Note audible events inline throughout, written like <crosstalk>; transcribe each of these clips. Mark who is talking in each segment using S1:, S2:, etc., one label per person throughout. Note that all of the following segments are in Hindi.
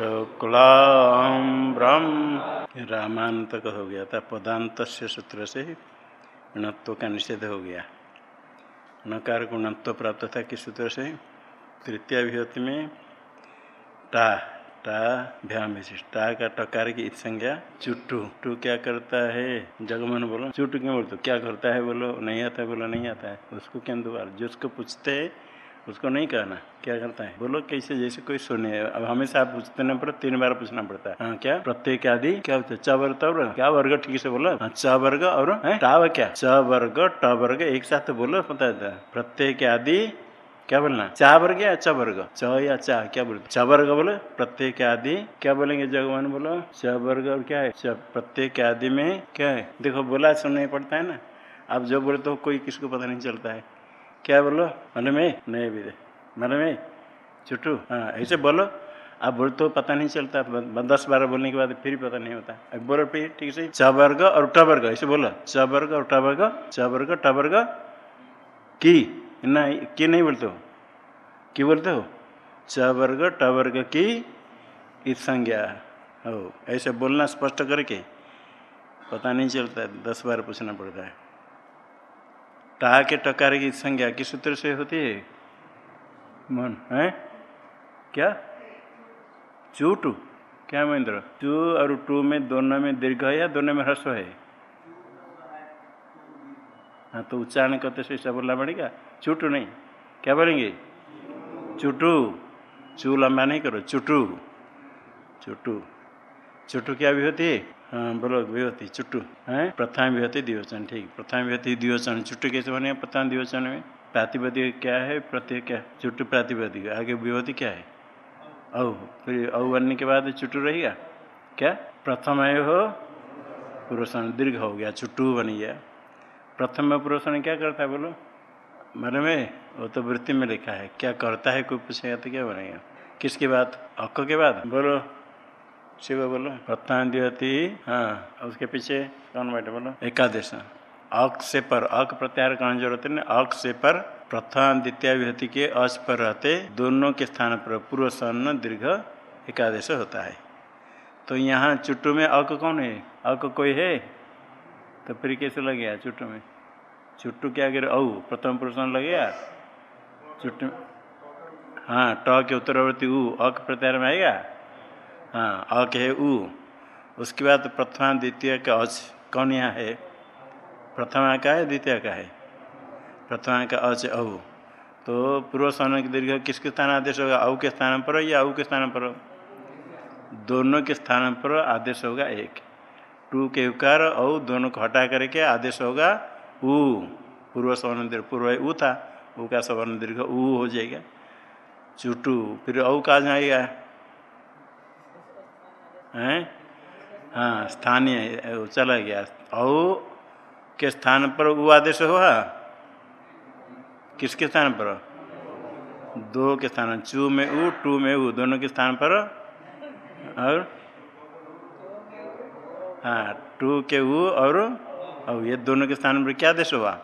S1: शुक्लाम्रम रामांतक हो गया था, पदांत सूत्र से णत्व का निषेध हो गया। नकार को णत्व प्राप्त था किस सूत्र से? तृतीय विभूति में टा टा भ्याम टा का टकार की संज्ञा, चुट्टू। टू क्या करता है? जगमन बोलो। चुट्टू क्यों बोलते क्या करता है बोलो? नहीं आता है बोलो, नहीं आता है। उसको क्यों दोबारा? जिसको पूछते है उसको नहीं कहना। क्या करता है? बोलो कैसे? जैसे कोई सुने। अब हमेशा आप पूछते न पर तीन बार पूछना पड़ता है। हाँ क्या? प्रत्येक आदि क्या होता है? च वर्ग क्या वर्ग ठीक से बोलो। हाँ, च वर्ग और टाव क्या? च वर्ग ट वर्ग एक साथ बोलो पता है प्रत्येक आदि क्या बोलना? चा वर्ग या च वर्ग? च या चा क्या बोलते? च वर्ग बोलो। प्रत्येक आदि क्या बोलेंगे? जगवान बोलो। च वर्ग और क्या है? प्रत्येक आदि में क्या है? देखो बोला सुनना पड़ता है ना। आप जो बोलते हो कोई किसको पता नहीं चलता है। क्या बोलो? मन में नहीं भी मन में छुट्टू हाँ ऐसे बोलो। आप बोल तो पता नहीं चलता। दस बार बोलने के बाद फिर पता नहीं होता। अब बोलो फिर, ठीक से। च वर्ग और ट वर्ग, ऐसे बोलो। च वर्ग और ट वर्ग, च वर्ग, ट वर्ग, की। ना की नहीं बोलते हो? की बोलते हो? च वर्ग, ट वर्ग, की। संज्ञा। हो, ऐसे बोलना स्पष्ट करके पता नहीं चलता। दस बार पूछना पड़ता है। टा के टकार की संज्ञा किस सूत्र से होती है? मन है? क्या? चू टू क्या महेंद्र? चू और टू में दोनों में दीर्घ है या दोनों में ह्रस्व है? हाँ तो उच्चारण करते से ऐसा बोलना पड़ेगा। चुटू नहीं। क्या बोलेंगे? चुटू चू लंबा नहीं करो। चुटू चुटू चुटू क्या भी होती है हाँ? बोलो, विभूति, चुट्टू, है? प्रथम विभूति दिवचन ठीक। प्रथम विभूति दिवचन चुट्टू कैसे बने? प्रथम दिवचन में? प्रातिपदिक क्या है? प्रत्येक क्या? चुट्टू प्रातिपदिक। आगे विभूति क्या है? औ। फिर औ बनने के बाद चुट्टू रहेगा क्या? प्रथम हो, पुरुषण। दीर्घ हो गया, चुट्टू बन गया। प्रथम पुरुषण क्या करता है, बोलो? मन में वो तो वृत्ति में लिखा है। क्या करता है, कोई पूछेगा तो क्या बनेगा? किसके बाद? अक्क के बाद। बोलो शिव बोलो। प्रत्यान दिवती हाँ उसके पीछे कौन बैठे बोलो? एकादश। अक से पर अक प्रत्याहार करने ज़रूरत है। अक से पर प्रथम द्वितीय विभूति के अच पर रहते दोनों के स्थान पर पूर्व सन्न दीर्घ एकादश होता है। तो यहाँ चुट्टू में अक कौन है? अक कोई है? तो फिर कैसे लग गया चुट्टू में? चुट्टू क्या गिर औ प्रथम पुरुष लगेगा चुट्टू हाँ ट के उत्तरवर्ती ऊ अक प्रत्याहार में आएगा? हाँ अक है उ उसके बाद प्रथमा, द्वितीय का अच कौन यहाँ है? प्रथमा का है, द्वितीय का है? प्रथमा का अच औ। तो पूर्व सन दीर्घ किसके स्थान आदेश होगा? औ के स्थान पर या औ के स्थान पर? दोनों के स्थान पर आदेश होगा एक। टू के उकार, औ दोनों को हटा करके आदेश होगा उ पूर्व सवर्ण दीर्घ, पूर्व उ था उ का सवर्ण दीर्घ उ हो जाएगा। चुटू, फिर औ कहा जाएगा? हैं? हाँ स्थानीय चला गया। औ के स्थान पर वो आदेश हुआ? किसके स्थान पर? दो के स्थान, चू में ऊ, टू में ऊ, दोनों के स्थान पर? और? हाँ टू के ऊ और और ये दोनों के स्थान पर क्या आदेश हुआ?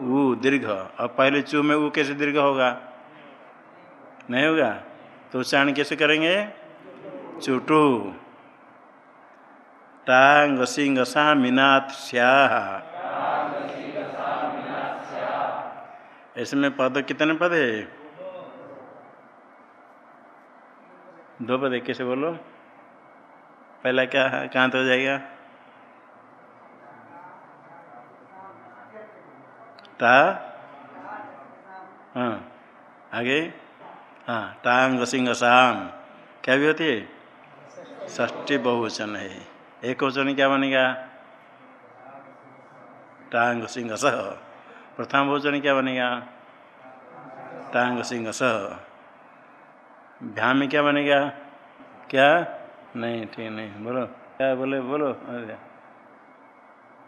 S1: उ दीर्घ। और पहले चू में ऊ कैसे दीर्घ होगा? नहीं होगा? तो उच्चारण कैसे करेंगे? चुटू। टांग सिंगसा मीनाथ श्याह इसमें पद कितने पद है? दो पद कैसे बोलो? पहला क्या कहाँ तो जाएगा? टा हाँ। आगे? हाँ टांग सिंह शाम क्या भी होती है? ष्टी बहुवचन है। एक वचन क्या बनेगा? टांग सिंह सह। प्रथम बहुवचन क्या बनेगा? टांग सिंह सह। भ्याम क्या बनेगा? क्या? नहीं, ठीक नहीं। बोलो। क्या बोले? बोलो।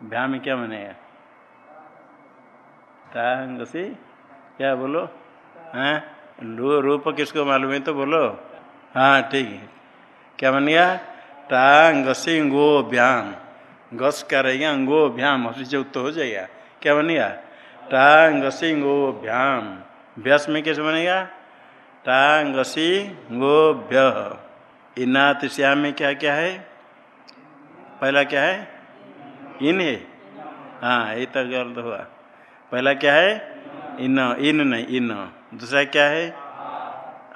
S1: भ्याम में क्या बनेगा? टांग सी। क्या बोलो? हैं? रूप किसको मालूम है तो बोलो। हाँ ठीक है। क्या बन गया टांग गो भ्याम। गस क्या रहेगा अंगो भ्याम, हसी से उत्तर हो जाएगा क्या बनेगा टांग गो भ्याम। व्यास में कैसे बनेगा टांग गो भ्य। इनात श्याम में क्या क्या है? पहला क्या है? इन है। हाँ ये तो गलत हुआ। पहला क्या है? इन। इन नहीं, इन। दूसरा क्या है?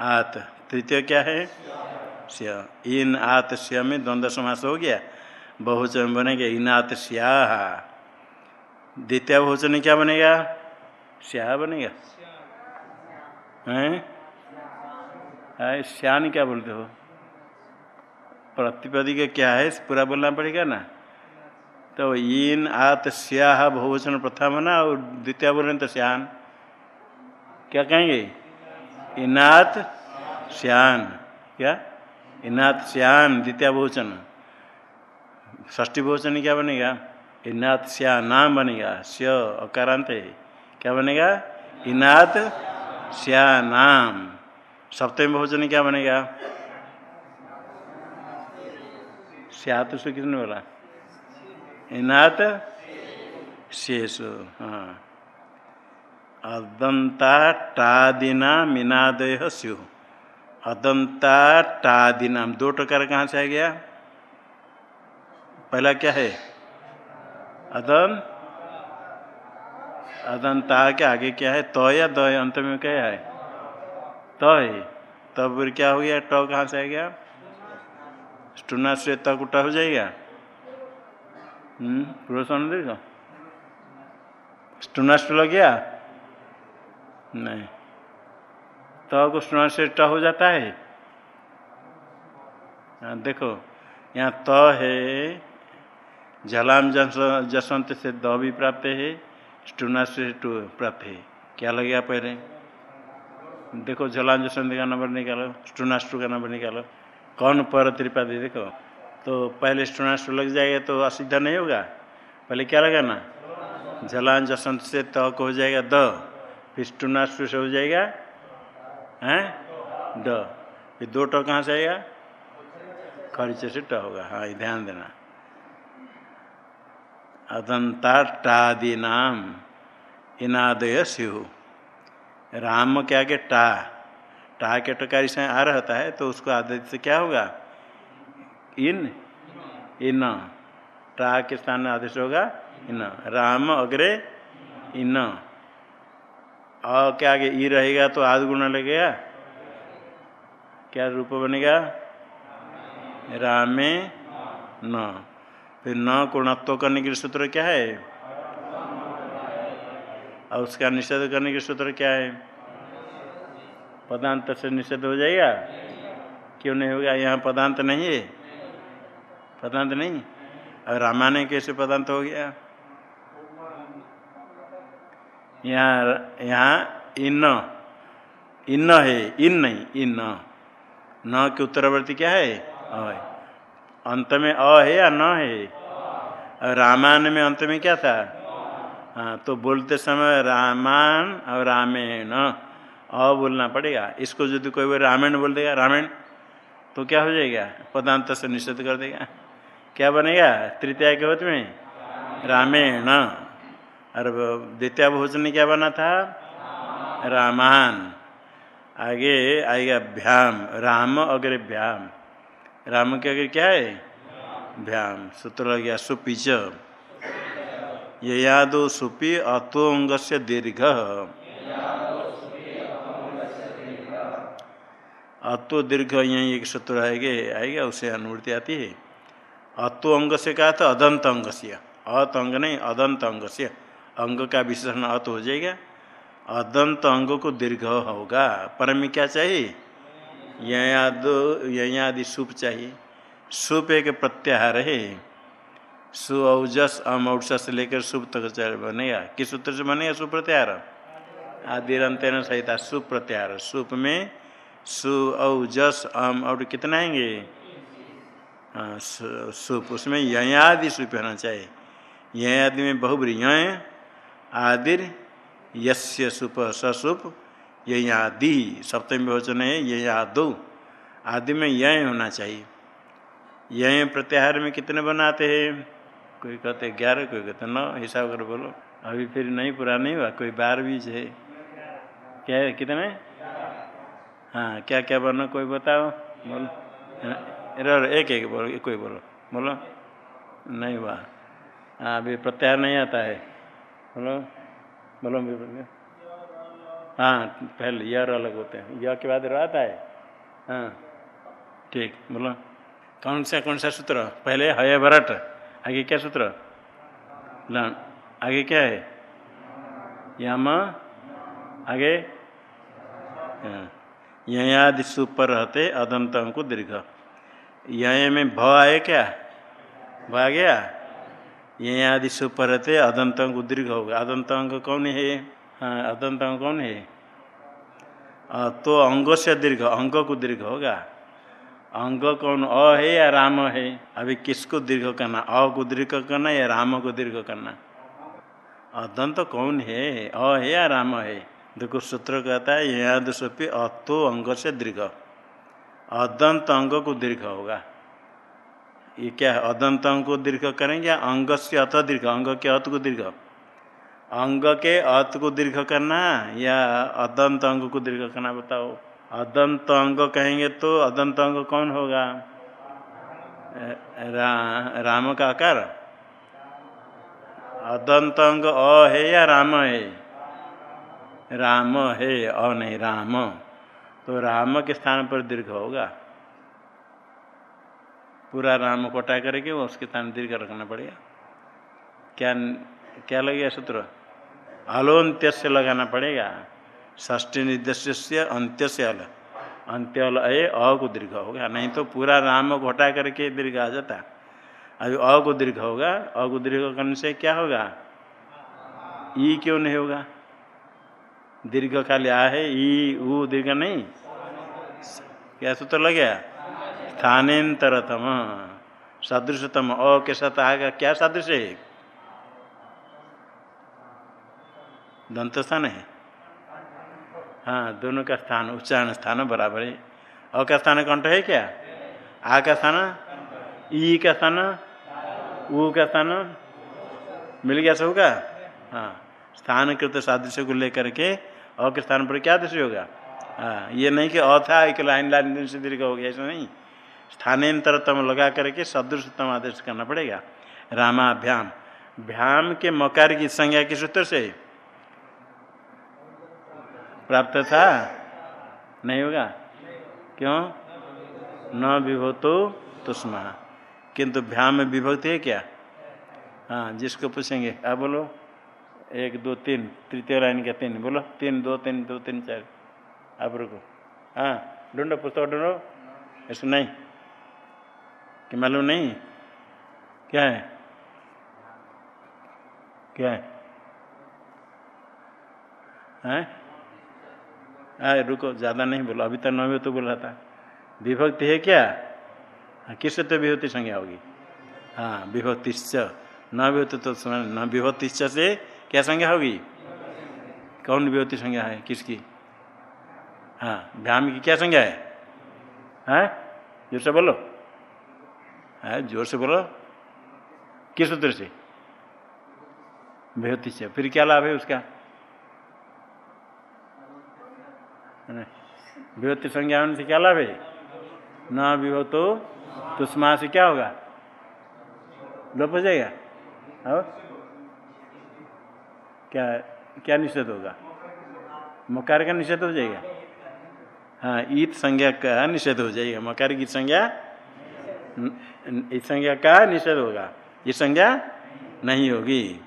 S1: आत। तृतीय क्या है? श्य इन आत श्य में द्वंद्व समास हो गया। बहुचन बनेगा, इन आत श्याह द्वितीय बहुचन क्या बनेगा? श्याह बनेगा। हैं? श्यान क्या बोलते हो? प्रतिपदी का क्या है? पूरा बोलना पड़ेगा ना? तो इन आत श्याह बहुवचन प्रथम ना, और द्वितीय बोले तो श्यान क्या कहेंगे? इनात श्यान क्या? इनात श्यान द्वितीय बहुवचन ष्टी बहुवचन क्या बनेगा? इनात श्या नाम बनेगा। श्य अकारांत। क्या बनेगा? इनाथ श्या नाम सप्तमी बहुवचन क्या बनेगा? श्यात से किसने बोला? इनाथ शेष। हाँ। अदंता टादिना मिनादय स्यु। अदंता टादिनाम दो टकार कहाँ से आ गया? पहला क्या है? अदन अदंता के आगे क्या है? तो या द अंत में क्या है? तो है तब क्या हो गया? ट कहाँ से आ गया? स्टूना से तक उठा हो जाएगा। देगा स्टूनास्ट लग गया? नहीं। तो को स्टूना से ट हो जाता है। हाँ देखो, यहाँ त तो है झलाम जसवंत से द भी प्राप्त है, स्टूना से टू प्राप्त है। क्या लग गया पहले? देखो झलाम जसवंत का नंबर निकालो स्टूनास्टू का नंबर निकालो। कौन पर त्रिपादी, देखो तो पहले स्टूनास्टू लग जाएगा तो असिद्ध नहीं होगा? पहले क्या लगाना? झलाम जसंत से त तो हो जाएगा द, फिर स्टूनास्टू से हो जाएगा हैं? ड फिर दो ट कहाँ से आएगा? खरीचे से ट होगा। हाँ ये ध्यान देना। अदंता टादि नाम इनादय स्यु। राम के टा? टा के टकारी से आ रहता है तो उसको आदित्य से क्या होगा? इन? इन। टा के स्थान आदेश होगा, इन। राम अग्रे, इन। अ के आगे ई रहेगा तो आदि गुण लगेगा? क्या रूप बनेगा? रामे न। फिर न गुणत्व करने के सूत्र क्या है? और उसका निषेध करने के सूत्र क्या है? पदांत से निषेध हो जाएगा? क्यों नहीं होगा? यहाँ पदांत नहीं है। पदांत नहीं? और रामायण कैसे पदांत हो गया? यहाँ यहाँ इन इन है, इन नहीं, इन। न के उत्तरवर्ती क्या है? अ अंत में अ है या न है? रामायण में अंत में क्या था? हाँ तो बोलते समय रामायण और रामेण। अ बोलना पड़ेगा। इसको यदि कोई वो रामायण बोल देगा रामायण तो क्या हो जाएगा? पदांत से निषेध कर देगा। क्या बनेगा? तृतीया के वत में? रामेण। और द्वितीय भोजन क्या बना था? रामान आगे आएगा भ्याम राम अग्रे भ्याम। राम के अग्र क्या है? भ्याम। सूत्र लग गया सुपीच। ये यादो सुपी अतोंग से दीर्घ। अतो दीर्घ यही एक सूत्र आएगा आएगा उसे अनुवृत्ति आती है। अतो अंग से कहा था? अदंत अंग से अत अंग नहीं अदंत अंग से अंग का विशेषण अत हो जाएगा। अदंत अंग को दीर्घ होगा। पर में क्या चाहिए? यदो यदि सुप चाहिए। सुप एक प्रत्याहार है। सु औजस अमौस से लेकर सुप तक बनेगा। किस सूत्र से बनेगा? सुप्रत्याहार आदिरंतन सहित सुप्रत्याहार सुप में सु औजस अम और कितना आएँगे? हाँ सुप। उसमें ययादि सुप होना चाहिए। ययादि में बहुबरी य आदिर यस्य सुप ससुप ययादि सप्तमी भोजन है ययादो आदि में यय होना चाहिए। यय प्रत्याहार में कितने बनाते हैं? कोई कहते ग्यारह, कोई कहते नौ, हिसाब कर बोलो। अभी फिर नहीं पूरा नहीं हुआ, कोई बार बीज है। क्या है कितने? हाँ क्या क्या बनो, कोई बताओ? बोलो। एक एक बोलो, कोई बोलो। बोलो। नहीं हुआ। हाँ अभी प्रत्याहार नहीं आता है। बोलो बोलो। हाँ पहले यर अलग होते हैं। यह के बाद रहता है हाँ ठीक, बोलो। कौन सा कौन सा सूत्र? पहले हय भरट आगे क्या सूत्र? आगे क्या है? यम, आगे? हाँ। यदि सुपर रहते अदंत को दीर्घ। यह में भ आए क्या? भ आ गया? ये आदि सुपर रहते अदंत को दीर्घ होगा अदंत अंग कौन है? हाँ अदंत अंग कौन है? तो अंग से दीर्घ, अंग को दीर्घ होगा। अंग कौन? अ है या राम है? अभी किसको दीर्घ करना? अ को दीर्घ करना या राम को दीर्घ करना? अदंत कौन है? अ है या राम है? देखो, सूत्र कहता है यहाँ दुष्पी अतो अंग से दीर्घ। अदंत अंग को दीर्घ होगा। ये क्या है? अदंत अंग को दीर्घ करेंगे या अंग से अत दीर्घ? अंग के अत को दीर्घ। अंग के अत को दीर्घ करना या अदंत अंग को दीर्घ करना बताओ। अदंत अंग कहेंगे तो अदंत अंग कौन होगा? रा, राम का आकार। अदंत अंग अ है या राम है? राम है अ नहीं राम। तो राम के स्थान पर दीर्घ होगा। पूरा राम कोटा करके वो उसके स्थान दीर्घ रखना पड़ेगा। क्या क्या लगेगा सूत्र अलोन्त्य से लगाना पड़ेगा। ष्टी निर्देश से अंत्य से अल। अंत्य अल अय अ को दीर्घ होगा। नहीं तो पूरा राम को हटा करके दीर्घ आ जाता। अभी अ को दीर्घ होगा, अ को दीर्घ करने से क्या होगा? ई क्यों नहीं होगा? दीर्घ खाली आ है, ई, ऊ दीर्घ नहीं। क्या सूत्र लग स्थानेतरतम सदृशतम, अ के साथ आएगा। क्या सदृश है दंत स्थान है? हाँ दोनों का स्थान, उच्चारण स्थान बराबर है। अ का स्थान कंठ है क्या? आ का स्थान? ई का स्थान? ऊ का स्थान? मिल गया सब का? हाँ स्थान कृत सादृश्य को लेकर के अ के स्थान पर क्या दृश्य होगा? हाँ ये नहीं कि अ था, एक लाइन लाइन से दीर्घ हो गया, ऐसा नहीं। स्थानांतरतम लगा करके सदृशतम आदेश करना पड़ेगा। रामाभ्याम। भ्याम के मकार की संज्ञा के सूत्र से? प्राप्त था? नहीं होगा? क्यों? न विभूतो तुष्मा। किंतु भ्याम में विभक्ति है क्या? हाँ जिसको पूछेंगे। आप बोलो। एक, दो, तीन। तृतीय लाइन का तीन। बोलो। तीन, दो तीन दो, तीन, चार। आप रुको। हाँ ढूंढो, पुस्तक ढूंढो। ऐसा नहीं। कि मालूम नहीं? क्या है? क्या है? हैं? आ, रुको ज़्यादा नहीं बोलो। अभी तक नवे तो बोल रहा था। विभक्ति है क्या? हाँ, किस तो विभूति संज्ञा होगी? हाँ विभक्तिश्च। न विभूति तो न विभक्तिश्च से क्या संज्ञा होगी? कौन विभूति संज्ञा है? किसकी? हाँ भ्याम की क्या संज्ञा है? हाँ? ज़ोर से बोलो। हाँ? ज़ोर से बोलो। किस सूत्र से? विभूति से। फिर क्या लाभ है उसका? विभूति संज्ञा होने से क्या लाभ है? न तो तुष्मा से क्या होगा? लोप हो जाएगा। और? क्या क्या निषेध होगा? मकार का निषेध हो जाएगा। हाँ ईद संज्ञा का निषेध हो जाएगा। मकार की संज्ञा इस संज्ञा का निषेध होगा? ये संज्ञा नहीं होगी।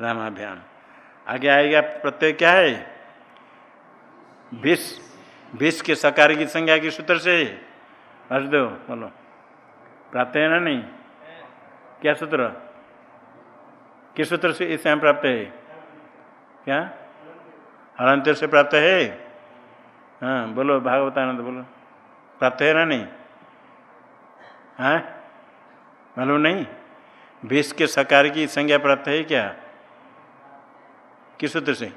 S1: रामाभ्याम। आगे आएगा प्रत्यय क्या है? विष। विष के सकार की संज्ञा की सूत्र से। दो, बोलो। प्राप्त है ना नहीं? क्या सूत्र? किस सूत्र से इस समय प्राप्त है? क्या? हरांतर से प्राप्त है? हाँ बोलो, भागवतानंद बोलो। प्राप्त है ना नहीं? हाँ? मालूम नहीं? विष के सकार की संज्ञा प्राप्त है क्या? किस सूत्र से?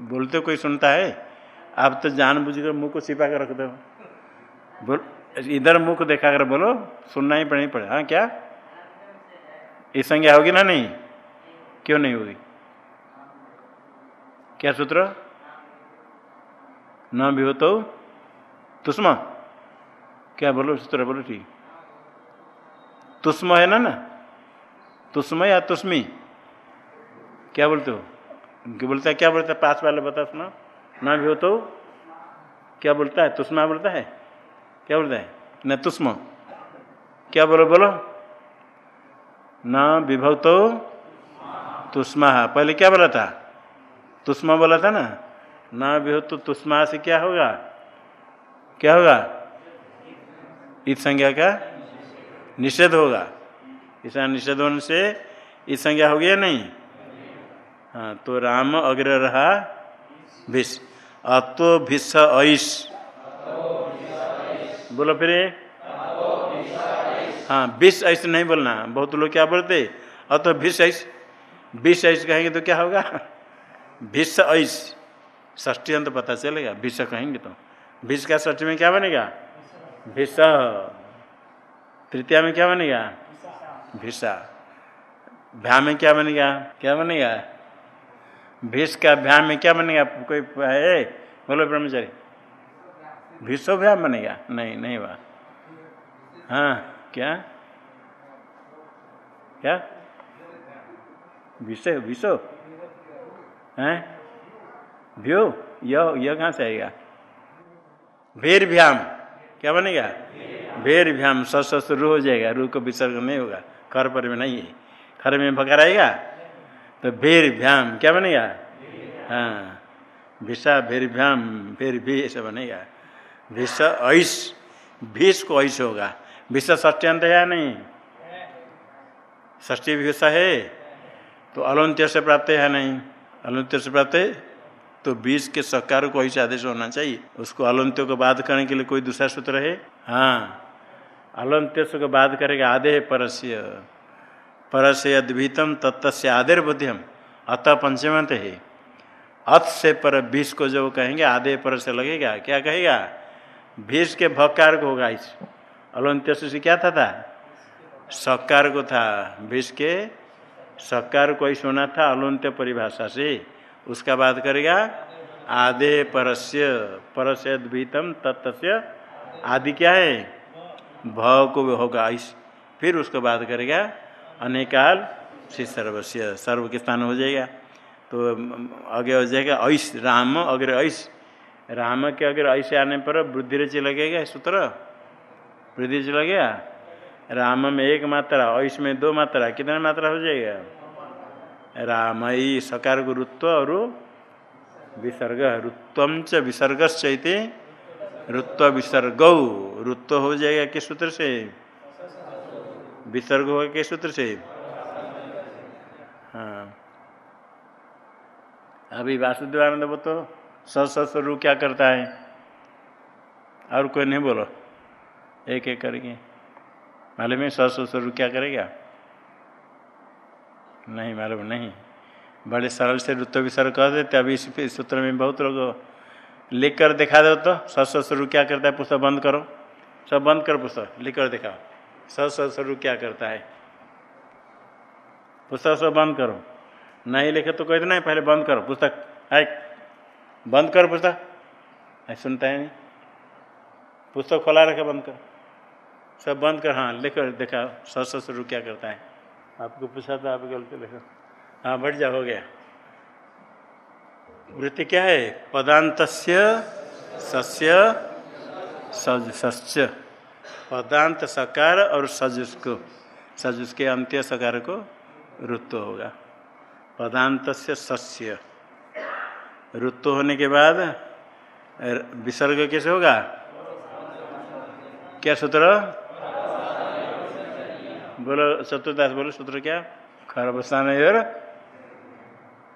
S1: बोलते कोई सुनता है? आप तो जान बुझ कर मुँह को छिपा कर रख दो। बोल, इधर मुख को देखा कर बोलो, सुनना ही पड़े पड़े। हाँ क्या? इस संज्ञा होगी ना नहीं? क्यों नहीं होगी? क्या सूत्र? न भी हो तो तुष्मा। क्या बोलो सूत्र बोलो, ठीक। तुष्म है ना ना? तुष्म या तुष्मी? क्या बोलते हो? क्या बोलता है, क्या बोलता है? पास वाले बता सुना। ना भी हो तो? क्या बोलता है? तुष्मा बोलता है? क्या बोलता है? न तुष्म। क्या बोलो बोलो। न विभक्त तुष्मा। पहले क्या बोला था? तुष्मा बोला था ना? न विभक्त तो तुष्मा से क्या होगा? क्या होगा? इत संज्ञा का निषेध होगा। ऐसा निषेध होने से इस संज्ञा हो गया नहीं? हाँ तो राम अग्र रहा भिष। अतो भिष ऐश बोलो फिर हाँ विष ऐस नहीं बोलना। बहुत लोग क्या बोलते? अतो भिष ऐस विष ऐस कहेंगे तो क्या होगा? भिष ऐस ष्टी अंत पता चलेगा। भिष कहेंगे तो। भिष का ष्टी में क्या बनेगा? भिष। तृतीया में क्या बनेगा? भिषा। भ्या में क्या बनेगा? क्या बनेगा? भीष का भ्या में क्या बनेगा? कोई है बोलो ब्रह्मचारी। भीषो भ्या बनेगा? नहीं नहीं वाह हाँ क्या? क्या? विषय विषो हैं? भ्यो, यह यह कहाँ से आएगा? भीर भ्याम क्या बनेगा? भेर भ्याम सस रू हो जाएगा रू को विसर्ग नहीं होगा खर पर में नहीं है। खर में भकर आएगा तो भेर भ्याम क्या बनेगा? हाँ भिषा भेर भ्याम भेर भी ऐसा बनेगा। भिष ऐस भीष को ऐस होगा। विष ष्ट्यंत है या नहीं? ष्टी भिषा है तो अलंत्य से प्राप्त है नहीं? अलंत्य से प्राप्त है? तो बीस के सकार को ऐसे आदेश होना चाहिए। उसको अलंत्य को बाध करने के लिए कोई दूसरा सूत्र है हाँ। अलंत्य को बाध करेगा आधे परस्य। परस्य अद्भीतम तत्स्य आधेर बुद्धिम अतः पंचमंत है। अत से पर बीस को जो कहेंगे आधे पर से लगेगा। क्या कहेगा? भीष के भकार को होगा इस। अलंत्य से क्या था था? सकार को था। भीष के सकार को ही सुना था अलंत्य परिभाषा से। उसका बात करेगा आधे परस्य परस्य अद्भीतम तत्स्य आदि क्या है? भाव को होगा, इस, फिर उसको बात करेगा, अनेकाल से सर्वस्य, सर्व के स्थान हो जाएगा। तो आगे हो जाएगा, ऐस, राम, अग्र, ऐस। राम के अगर, ऐसे आने पर वृद्धि रचि लगेगा सूत्र? वृद्धि रचि लगेगा? राम में एक मात्रा, ऐस में दो मात्रा, कितने मात्रा हो जाएगा? रामयी सकार गुरुत्व और विसर्ग रुत्व च विसर्ग विसर्गश्चैते रुत्व विसर्ग रुत्व हो जाएगा किस सूत्र से? विसर्ग होगा किस सूत्र से? हाँ। अभी वासुदेवानंद वो तो सस्वरू क्या करता है? और कोई नहीं बोलो। एक एक करके। मालूम है सस्वरू क्या करेगा? नहीं मालूम, नहीं। बड़े सरल से ऋतु विसर्ग कह देते, अभी इस सूत्र में बहुत लोग लिख कर दिखा दो तो सस शुरू क्या करता है, पुस्तक बंद करो। सब बंद करो पुस्तक लिख कर दिखाओ। सस शुरू क्या करता है? पुस्तक सब बंद करो। नहीं लिखे तो कह देना पहले बंद करो, पुस्तक है बंद करो पुस्तक। सुनता है नहीं। पुस्तक खोला रखे बंद कर। सब बंद कर हाँ लिख कर देखा सस स्वरूप क्या करता है। आपको पूछा था आप गलती लिखो। हाँ बढ़ जा, हो गया। वृत्ति क्या है? पदांत सस्य सज, सस्य। पदांत सकार और सजुस को सजुस के अंत्य सकार को ऋतु होगा। पदांत सस्य। ऋतु होने के बाद विसर्ग कैसे होगा? क्या सूत्र? बोलो चतुर्दास बोलो, सूत्र क्या? खरबस्थान और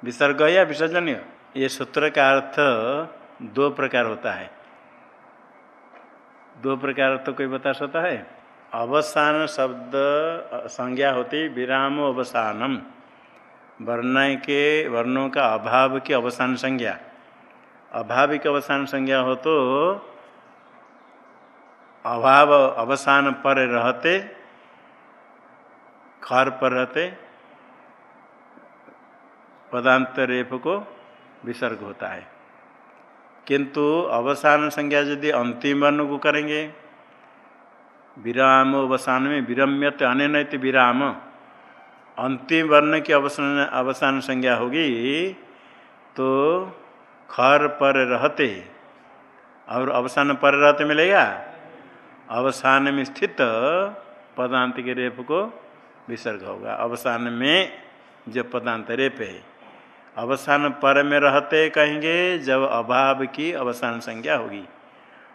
S1: विसर्ग या विसर्जन ये सूत्र का अर्थ दो प्रकार होता है। दो प्रकार अर्थ कोई बता सकता है? अवसान शब्द, संज्ञा होती विराम अवसानम। वर्ण के, वर्णों का अभाव की अवसान संज्ञा। अभाविक अवसान संज्ञा हो तो अभाव, अवसान पर रहते खर पर रहते पदांत रेप को विसर्ग होता है। किंतु अवसान संज्ञा यदि अंतिम वर्ण को करेंगे, विराम अवसान में विरम्यत अनैत विराम। अंतिम वर्ण की अवसान अवसान संज्ञा होगी तो खर पर रहते, और अवसान पर रहते मिलेगा? अवसान में स्थित पदांत के रेप को विसर्ग होगा। अवसान में जो पदांत रेप है। अवसान पर में रहते कहेंगे, जब अभाव की अवसान संज्ञा होगी।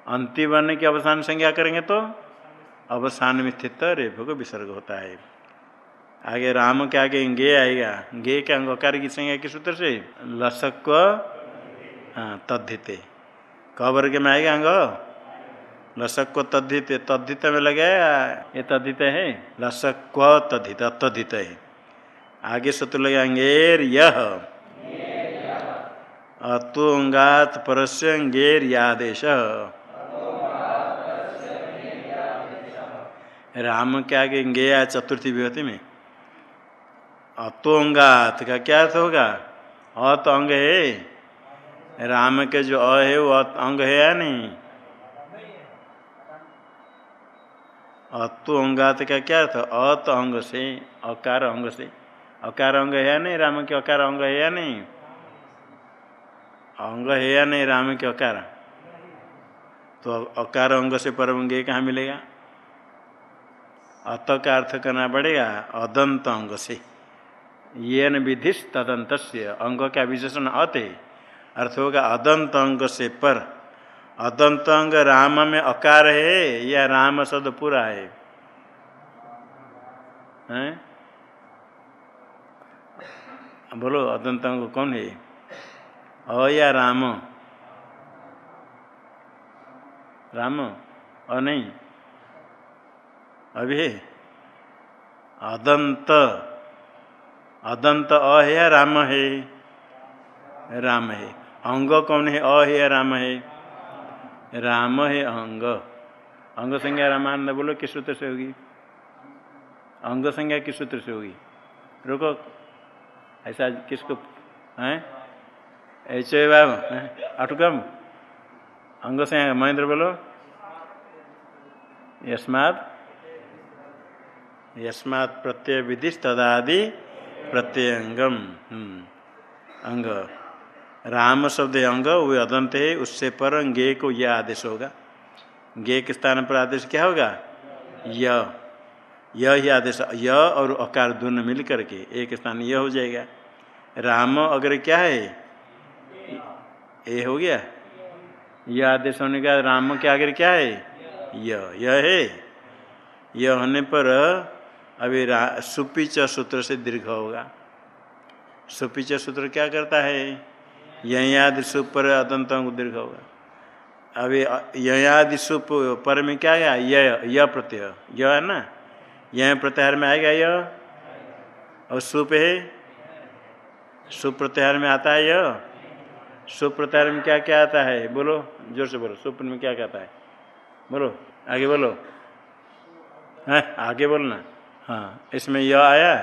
S1: अंतिम वर्ण की अवसान संज्ञा करेंगे तो अवसान में स्थित रेप को विसर्ग होता है। आगे राम के आगे गे आएगा। गे के अंगकार की संज्ञा किस सूत्र से? लसक हाँ तद्धित। कबर के में आएगा अंग? लसक को तद्धित तद्धित में लगे ये तद्धित है? लसक क्व तद्धित तद्धित है। आगे सूत्र लगाएँगे यह। अतुंगात परस्य गेर यादेश। राम के आगे गया चतुर्थी विभूति में। अतोंगात का क्या अर्थ होगा? अत अंग है। राम के जो अ है, वो अंग है या नहीं? अतो अंगात का क्या अर्थ अत अंग से, अकार अंग से। अकार अंग है या नहीं? राम के अकार अंग है या नहीं? अंग है या नहीं राम के अकार? तो अकार अंग से परम गे कहाँ मिलेगा? अत का अर्थ करना पड़ेगा अदंत अंग से। ये न विधिश तदंत अंग का विशेषण अत अर्थ होगा अदंत अंग से पर। अदंत अंग राम में अकार है या राम शब्द पूरा है। हैं? बोलो अदंत अंग कौन है? अ या राम। राम? अ नहीं? अभी? अदंत। अदंत अ है या राम है? राम है। अंग कौन है? अ है या राम है? राम है अंग। अंग संज्ञा रामानंद बोलो, किस सूत्र से होगी? अंग संज्ञा किस सूत्र से होगी? रुको। ऐसा किसको, हैं? ऐसे बाब अटुकम। अंग संज्ञा महेंद्र बोलो। यस्मात। यस्मात् प्रत्यय विधि तदादि प्रत्यय अंगम अंग। राम शब्द अंग, वे अदंत है, उससे पर गे को यह आदेश होगा। गे के स्थान पर आदेश क्या होगा? य। यह ही आदेश, य और अकार दोनों मिल करके एक स्थान यह हो जाएगा। राम अगर क्या है? ए हो गया। यह आदेश होने का राम के आगे क्या है? यह यह है। यह होने पर अभी सुपिच सूत्र से दीर्घ होगा। सुपिच सूत्र क्या करता है? ययादि सुप पर अदंत दीर्घ होगा। अभी ययादि सुप पर में क्या आया य य प्रत्यय। य है ना? यह प्रत्याहार में आएगा य। और सुप है सुप प्रत्याहार में आता है य। सुप प्रत्याहार में क्या क्या आता है? बोलो, ज़ोर से बोलो। सुप में क्या क्या आता है? बोलो, आगे बोलो। है? आगे बोलना। हाँ इसमें यह आया?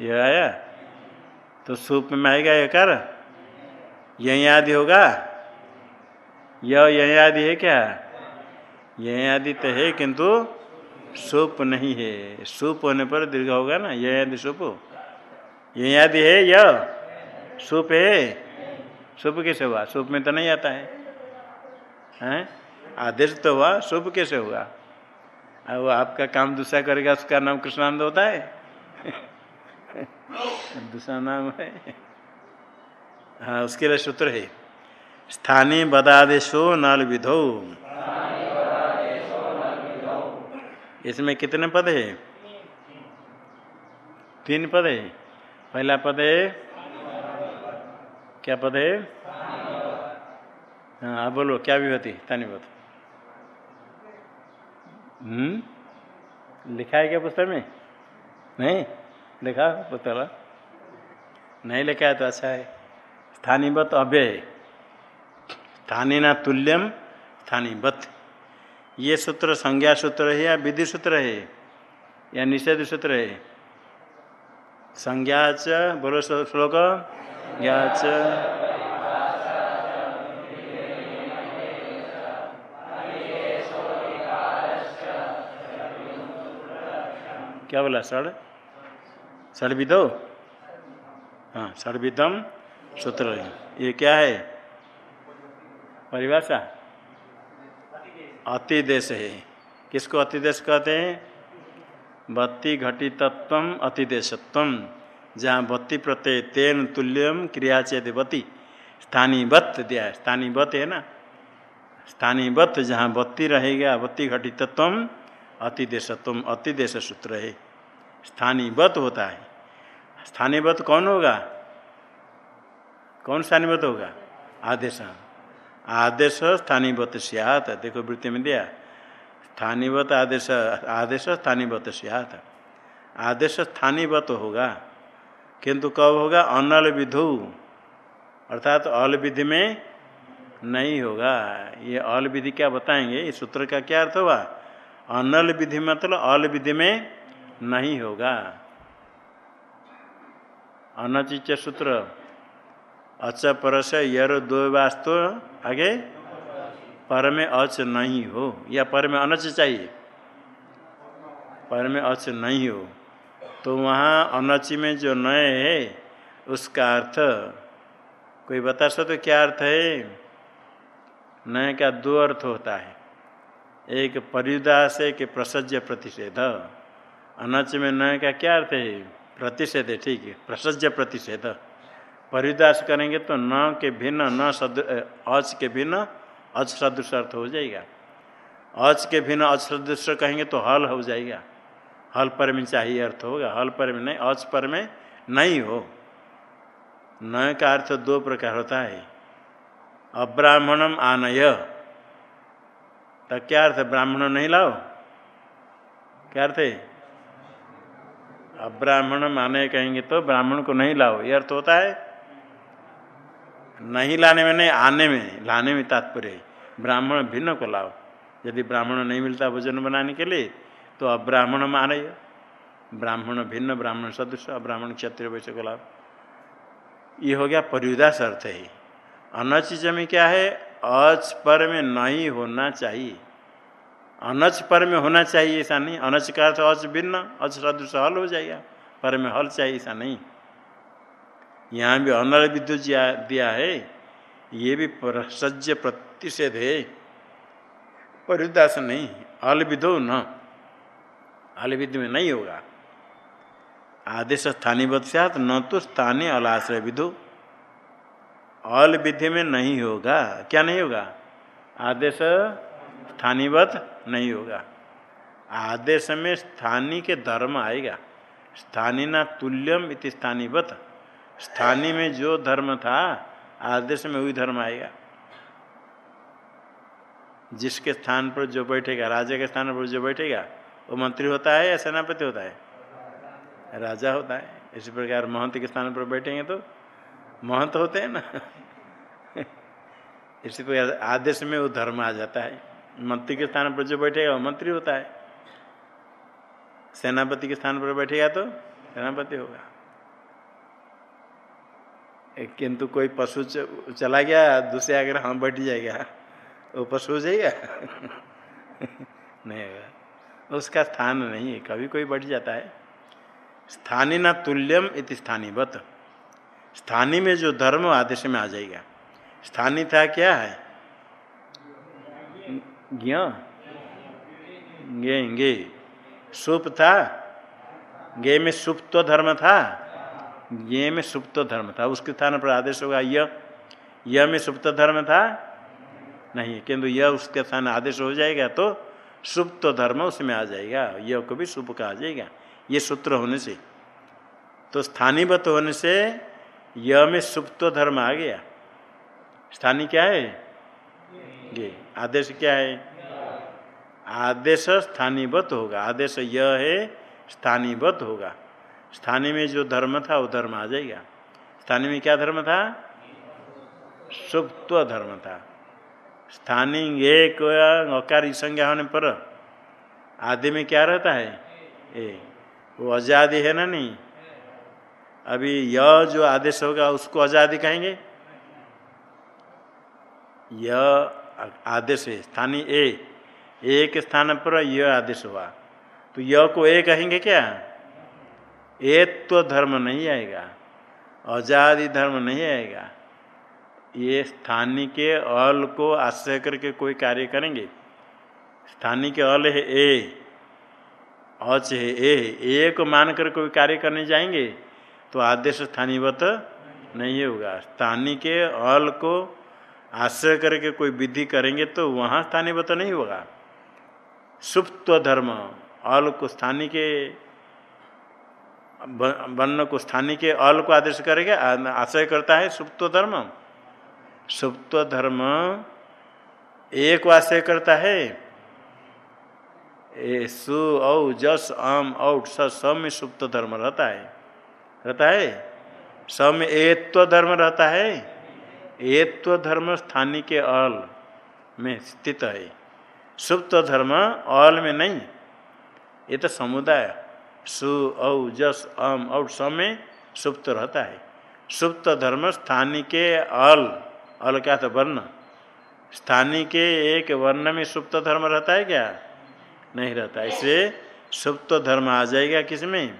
S1: यह आया? तो सूप में आएगा यह कर? यही आदि होगा? यह यही आदि है क्या? यही आदि तो है, किंतु सूप नहीं है। सूप होने पर दीर्घ होगा ना? यह आदि सूप? यही आदि है यह सूप है? सूप कैसे हुआ? सूप में तो नहीं आता है। हैं? आदेश तो हुआ, सूप कैसे हुआ? वो आपका काम दूसरा करेगा, उसका नाम कृष्णानंद होता है। <laughs> दूसरा नाम है। हाँ उसके लिए सूत्र है स्थानीय बदादेशो नल विधो। इसमें कितने पद है? तीन पद है। पहला पद है, क्या पद है? हाँ आप बोलो, क्या विभूति? पद हम्म लिखा है क्या पुस्तक में? नहीं? देखा पुत्र नहीं लिखा है तो अच्छा है। स्थानीवत अव्यय स्थानी ना तुल्यम स्थानीवत ये सूत्र संज्ञा सूत्र है या विधि सूत्र है? या निषेध सूत्र है? संज्ञा च, बोलो श्लोक। ज्ञा क्या बोला, सर? सड़ विदो हाँ सड़ विदम सूत्र ये क्या है? परिभाषा? अतिदेश है। किसको अतिदेश कहते हैं? बत्ती घटी तत्व अतिदेशत्व। जहाँ बत्ती प्रत्यय तेन तुल्यम क्रिया चेत बत्ती। स्थानीवत दिया है। है ना? स्थानीवत जहाँ बत्ती रहेगा बत्ती घटी घटितत्व अतिदेशत्व। अतिदेश सूत्र है। स्थानीवत होता है। स्थानीवत कौन होगा? कौन स्थानीवत होगा? आदेश। आदेश स्थानीवत सियात। देखो वृत्ति में दिया। स्थानीवत आदेश आदेश स्थानीवत सियात। आदेश स्थानीवत होगा। किंतु कब होगा? अनल विधु। अर्थात तो अल विधि में नहीं होगा। ये अल विधि क्या बताएँगे? इस सूत्र का क्या अर्थ हुआ? अनल विधि मतलब अल विधि में नहीं होगा। अनचिच सूत्र। अच परस यर दो वास्तव आगे? पर में अच नहीं हो। या पर में अनच चाहिए? पर में अच नहीं हो। तो वहाँ अनची में जो नय है, उसका अर्थ, कोई बता सकते तो क्या अर्थ है? नय का दो अर्थ होता है। एक परिदास एक प्रसज्य प्रतिषेध। अनच में नय का क्या अर्थ है? प्रतिषेध है, ठीक है, प्रसज्य प्रतिषेध। परिदास करेंगे तो न के भिन्न, न सद अच के भिन्न, अच सदृश अर्थ हो जाएगा। अच के भिन्न, अच सदृश कहेंगे तो हल हो जाएगा। हल पर में चाहिए अर्थ होगा, हल पर में नहीं, अच पर में नहीं हो। न का अर्थ दो प्रकार होता है। अब्राह्मणम आनय। तो क्या अर्थ ब्राह्मण नहीं लाओ? क्या अर्थ है? अब्राह्मण आनय कहेंगे तो ब्राह्मण को नहीं लाओ, ये अर्थ होता है। नहीं लाने में नहीं, आने में, लाने में तात्पर्य ब्राह्मण भिन्न को लाओ। यदि ब्राह्मण नहीं मिलता भोजन बनाने के लिए तो अब्राह्मण माने। ब्राह्मण भिन्न, ब्राह्मण सदृश अब्राह्मण क्षत्रिय वैसे को लाभ ये हो गया परियुदास अर्थ है। अनच में क्या है? अच पर में नहीं होना चाहिए। अनच पर में होना चाहिए ऐसा नहीं। अनच का अर्थ अच भिन्न, अच सदृश हल हो जाएगा। पर में हल चाहिए ऐसा नहीं। यहाँ भी अनल विद्युत दिया है। ये भी सज्ज प्रतिषेध है। परिदास नहीं। अल विधो न। अल विधि में नहीं होगा। आदेश स्थानीय सात न तो स्थानीय अलाश्रय विधु अल विधि में नहीं होगा। क्या नहीं होगा? आदेश स्थानीवत नहीं होगा। आदेश में स्थानीय के धर्म आएगा। स्थानीय ना तुल्यम इति स्थानीवत। स्थानीय में जो धर्म था आदेश में वही धर्म आएगा। जिसके स्थान पर जो बैठेगा, राजा के स्थान पर जो बैठेगा, वो मंत्री होता है या सेनापति होता है? राजा होता है। इसी प्रकार महंत के स्थान पर बैठेंगे तो महंत होते हैं ना। <laughs> इसी प्रकार आदेश में वो धर्म आ जाता है। मंत्री के स्थान पर जो बैठेगा वो मंत्री होता है। सेनापति के स्थान पर बैठेगा तो सेनापति होगा। किंतु कोई पशु चला गया, दूसरे आगे हम बैठ जाएगा। वो पशु हो जाएगा? <laughs> नहीं होगा। उसका स्थान नहीं है, कभी कोई बैठ जाता है। स्थानीय न तुल्यम इति स्थानीवत। स्थानीय में जो धर्म आदेश में आ जाएगा। स्थानीय था क्या है? गे गे सुप था। गे में सुप तो धर्म था। ये में सुप्त धर्म था। उसके स्थान पर आदेश होगा यह यह में सुप्त धर्म था? नहीं किंतु यह उसके स्थान आदेश हो जाएगा तो सुप्त धर्म उसमें आ जाएगा। यह को भी सुप का आ जाएगा। ये सूत्र होने से। तो स्थानीयवत होने से यह में सुप्त धर्म आ गया। स्थानीय क्या है? ये आदेश क्या है? आदेश स्थानीयवत होगा। आदेश यह है स्थानीयवत होगा। स्थानीय में जो धर्म था, वो धर्म आ जाएगा। स्थानीय में क्या धर्म था? सुप्त धर्म था। स्थानीय एक अकार संज्ञा होने पर आदि में क्या रहता है? ए, वो आज़ादी है ना नहीं? अभी यह जो आदेश होगा, उसको आज़ादी कहेंगे? यह आदेश है स्थानीय ए, एक स्थान पर यह आदेश हुआ। तो य को ए कहेंगे क्या? ए तो धर्म नहीं आएगा आज़ादी धर्म नहीं आएगा। ये स्थानीय के अल को आश्रय करके कोई कार्य करेंगे? स्थानीय के अल है ए, अच है ए ए को मान कर कोई कार्य करने जाएँगे तो आदेश स्थानीयवत नहीं होगा। स्थानीय के अल को आश्रय करके कोई विधि करेंगे तो वहाँ स्थानीयवत नहीं होगा। सुप्त धर्म अल को स्थानीय के वर्ण को स्थानीय के अल को आदेश करेगा आश्रय करता है सुप्त धर्म। सुप्त धर्म एक आश्रय करता है। ए, सु, औ, जस अम औट, स में सुप्त धर्म रहता है। रहता है? स में एत्व धर्म रहता है। एत्व धर्म स्थानी के अल में स्थित है। सुप्त धर्म अल में नहीं। ये तो समुदाय, सु, औ, जस अम और स में सुप्त रहता है। सुप्त धर्म स्थानी के अल अल क्या था वर्ण? स्थानीय के एक वर्ण में सुप्त धर्म रहता है क्या? नहीं रहता। इससे सुप्त धर्म आ जाएगा किसमें?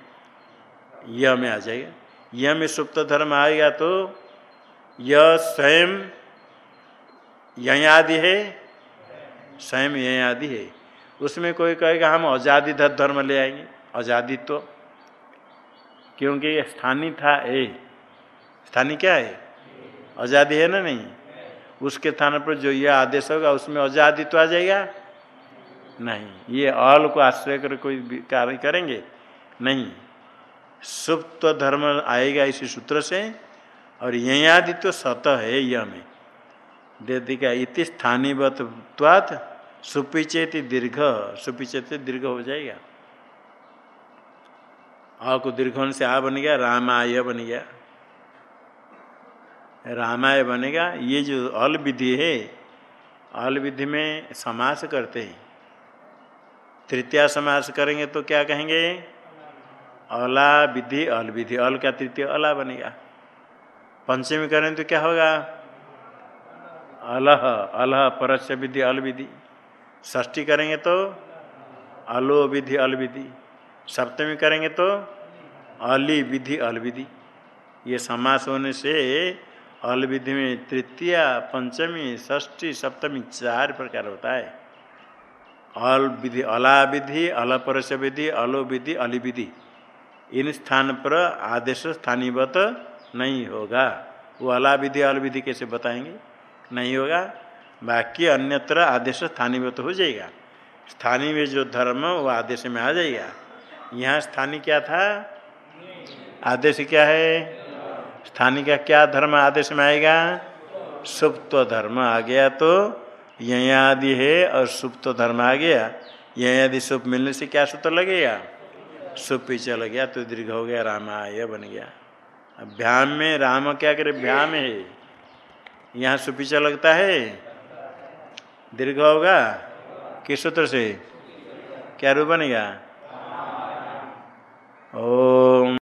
S1: यह में आ जाएगा। यह में सुप्त धर्म आएगा तो यह स्वयं यही आदि है। स्वयं यही आदि है। उसमें कोई कहेगा, हम आज़ादी धर्म ले आएँगे। आज़ादी तो क्योंकि स्थानीय था, ए। स्थानीय क्या है? आज़ादी है ना नहीं? उसके स्थान पर जो यह आदेश होगा, उसमें आज़ादी तो आ जाएगा? नहीं। ये अल को आश्रय कर कोई कार्य करेंगे? नहीं। सुप्त धर्म आएगा इसी सूत्र से। और यही आदि तो सत है यह में दे का इति स्थानीयत्वात् सुपिचेति दीर्घ, सुपिचेत दीर्घ हो जाएगा। आ को दीर्घ से आ बन गया, रामाय बन गया। रामाय बनेगा ये जो अल विधि है, अल विधि में समास करते हैं। तृतीय समास करेंगे तो क्या कहेंगे? अला विधि, अल विधि, अल का तृतीय अला बनेगा। पंचमी करेंगे तो क्या होगा? अलह अलह परस्य विधि, अल विधि। ष्ठी करेंगे तो अलो विधि, अल विधि। सप्तमी करेंगे तो अली विधि, अल विधि। ये समास होने से अल विधि में तृतीय, पंचमी, षष्ठी, सप्तमी चार प्रकार होता है। अल विधि, अला विधि, अल अलपरस विधि, अलो विधि, अली विधि। इन स्थान पर आदेश स्थानीयवत नहीं होगा। वो अला विधि अल विधि कैसे बताएँगे? नहीं होगा। बाकी अन्यत्र आदेश स्थानीयवत हो जाएगा। स्थानीय में जो धर्म, वो आदेश में आ जाएगा। यहाँ स्थानीय क्या था? आदेश क्या है? स्थानीय का क्या धर्म आदेश में आएगा? सुप्त धर्म आ गया तो यदि है और सुप्त धर्म आ गया। यदि सुप मिलने से क्या सूत्र लगेगा? सुप पीछे लग गया तो दीर्घ हो गया, रामाय बन गया। भ्याम में, राम क्या करे, भ्याम है। यहाँ सुपीचा लगता है। दीर्घ होगा। किस सूत्र से? क्या रूप बनेगा? ओ